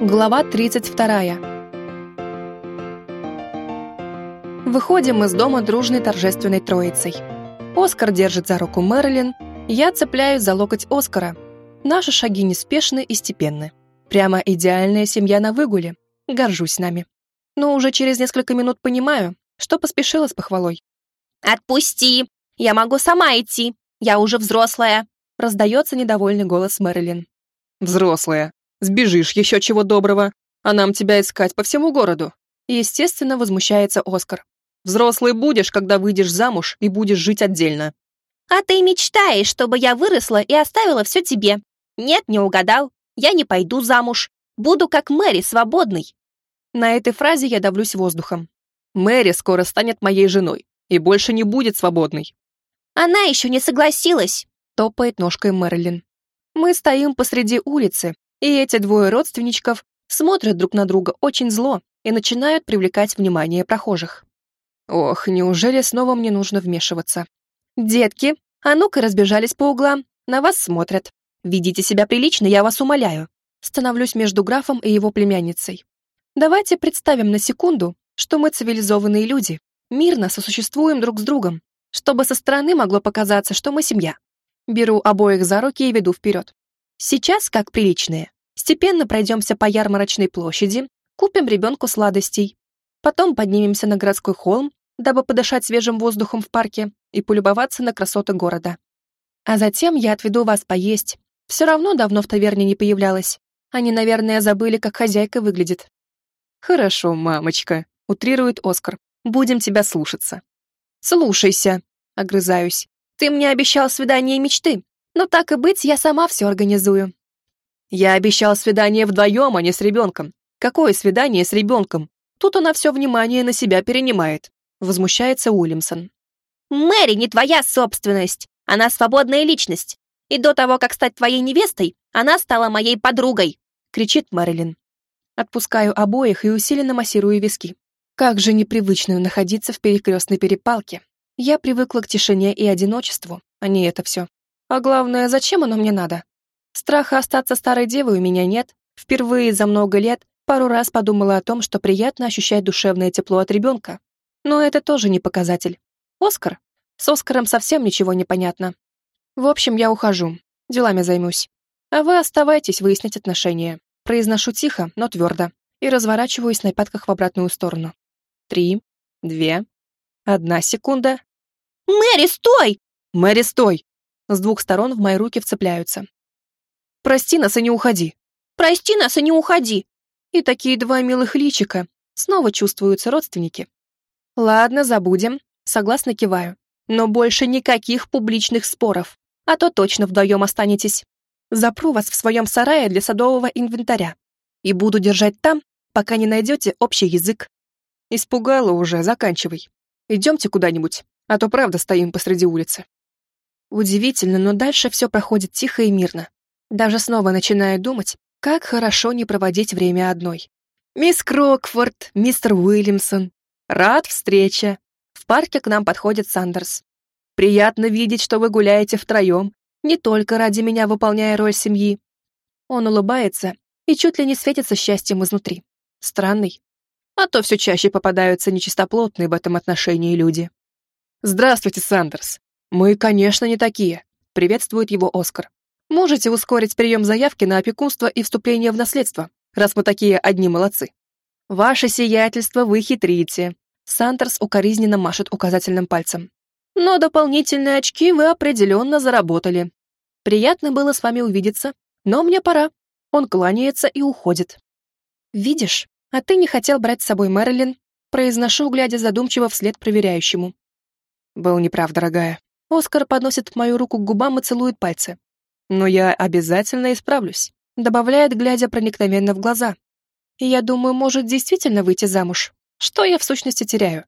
Глава 32. Выходим из дома дружной торжественной троицей. Оскар держит за руку Мэрилин, я цепляюсь за локоть Оскара. Наши шаги неспешны и степенны. Прямо идеальная семья на выгуле. Горжусь нами. Но уже через несколько минут понимаю, что поспешила с похвалой. «Отпусти! Я могу сама идти! Я уже взрослая!» Раздается недовольный голос Мэрилин. «Взрослая!» Сбежишь еще чего доброго, а нам тебя искать по всему городу. естественно, возмущается Оскар. Взрослый будешь, когда выйдешь замуж и будешь жить отдельно. А ты мечтаешь, чтобы я выросла и оставила все тебе. Нет, не угадал. Я не пойду замуж. Буду как Мэри, свободной. На этой фразе я давлюсь воздухом. Мэри скоро станет моей женой и больше не будет свободной. Она еще не согласилась, топает ножкой Мэрилин. Мы стоим посреди улицы, и эти двое родственничков смотрят друг на друга очень зло и начинают привлекать внимание прохожих. Ох, неужели снова мне нужно вмешиваться? Детки, а ну-ка разбежались по углам, на вас смотрят. Ведите себя прилично, я вас умоляю. Становлюсь между графом и его племянницей. Давайте представим на секунду, что мы цивилизованные люди, мирно сосуществуем друг с другом, чтобы со стороны могло показаться, что мы семья. Беру обоих за руки и веду вперед. Сейчас, как приличные, степенно пройдемся по ярмарочной площади, купим ребенку сладостей. Потом поднимемся на городской холм, дабы подышать свежим воздухом в парке и полюбоваться на красоты города. А затем я отведу вас поесть. Все равно давно в таверне не появлялась. Они, наверное, забыли, как хозяйка выглядит. «Хорошо, мамочка», — утрирует Оскар. «Будем тебя слушаться». «Слушайся», — огрызаюсь. «Ты мне обещал свидание мечты, но так и быть, я сама все организую. Я обещал свидание вдвоем, а не с ребенком. Какое свидание с ребенком? Тут она все внимание на себя перенимает. Возмущается Уильямсон. Мэри не твоя собственность. Она свободная личность. И до того, как стать твоей невестой, она стала моей подругой. Кричит Мэрилин. Отпускаю обоих и усиленно массирую виски. Как же непривычно находиться в перекрестной перепалке. Я привыкла к тишине и одиночеству, а не это все. А главное, зачем оно мне надо? Страха остаться старой девой у меня нет. Впервые за много лет пару раз подумала о том, что приятно ощущать душевное тепло от ребенка. Но это тоже не показатель. Оскар? С Оскаром совсем ничего не понятно. В общем, я ухожу. Делами займусь. А вы оставайтесь выяснять отношения. Произношу тихо, но твердо. И разворачиваюсь на пятках в обратную сторону. Три, две, одна секунда. «Мэри, стой!» «Мэри, стой!» С двух сторон в мои руки вцепляются. «Прости нас и не уходи!» «Прости нас и не уходи!» И такие два милых личика. Снова чувствуются родственники. Ладно, забудем. Согласно киваю. Но больше никаких публичных споров. А то точно вдвоем останетесь. Запру вас в своем сарае для садового инвентаря. И буду держать там, пока не найдете общий язык. Испугала уже, заканчивай. Идемте куда-нибудь, а то правда стоим посреди улицы. Удивительно, но дальше все проходит тихо и мирно. Даже снова начинаю думать, как хорошо не проводить время одной. «Мисс Крокфорд, мистер Уильямсон, рад встрече!» В парке к нам подходит Сандерс. «Приятно видеть, что вы гуляете втроем, не только ради меня выполняя роль семьи». Он улыбается и чуть ли не светится счастьем изнутри. Странный. А то все чаще попадаются нечистоплотные в этом отношении люди. «Здравствуйте, Сандерс. «Мы, конечно, не такие», — приветствует его Оскар. «Можете ускорить прием заявки на опекунство и вступление в наследство, раз мы такие одни молодцы». «Ваше сиятельство, вы хитрите», — Сантерс укоризненно машет указательным пальцем. «Но дополнительные очки вы определенно заработали. Приятно было с вами увидеться, но мне пора». Он кланяется и уходит. «Видишь, а ты не хотел брать с собой Мэрилин», произношу, глядя задумчиво вслед проверяющему. «Был неправ, дорогая», Оскар подносит мою руку к губам и целует пальцы. «Но я обязательно исправлюсь», добавляет, глядя проникновенно в глаза. Я думаю, может действительно выйти замуж. Что я в сущности теряю?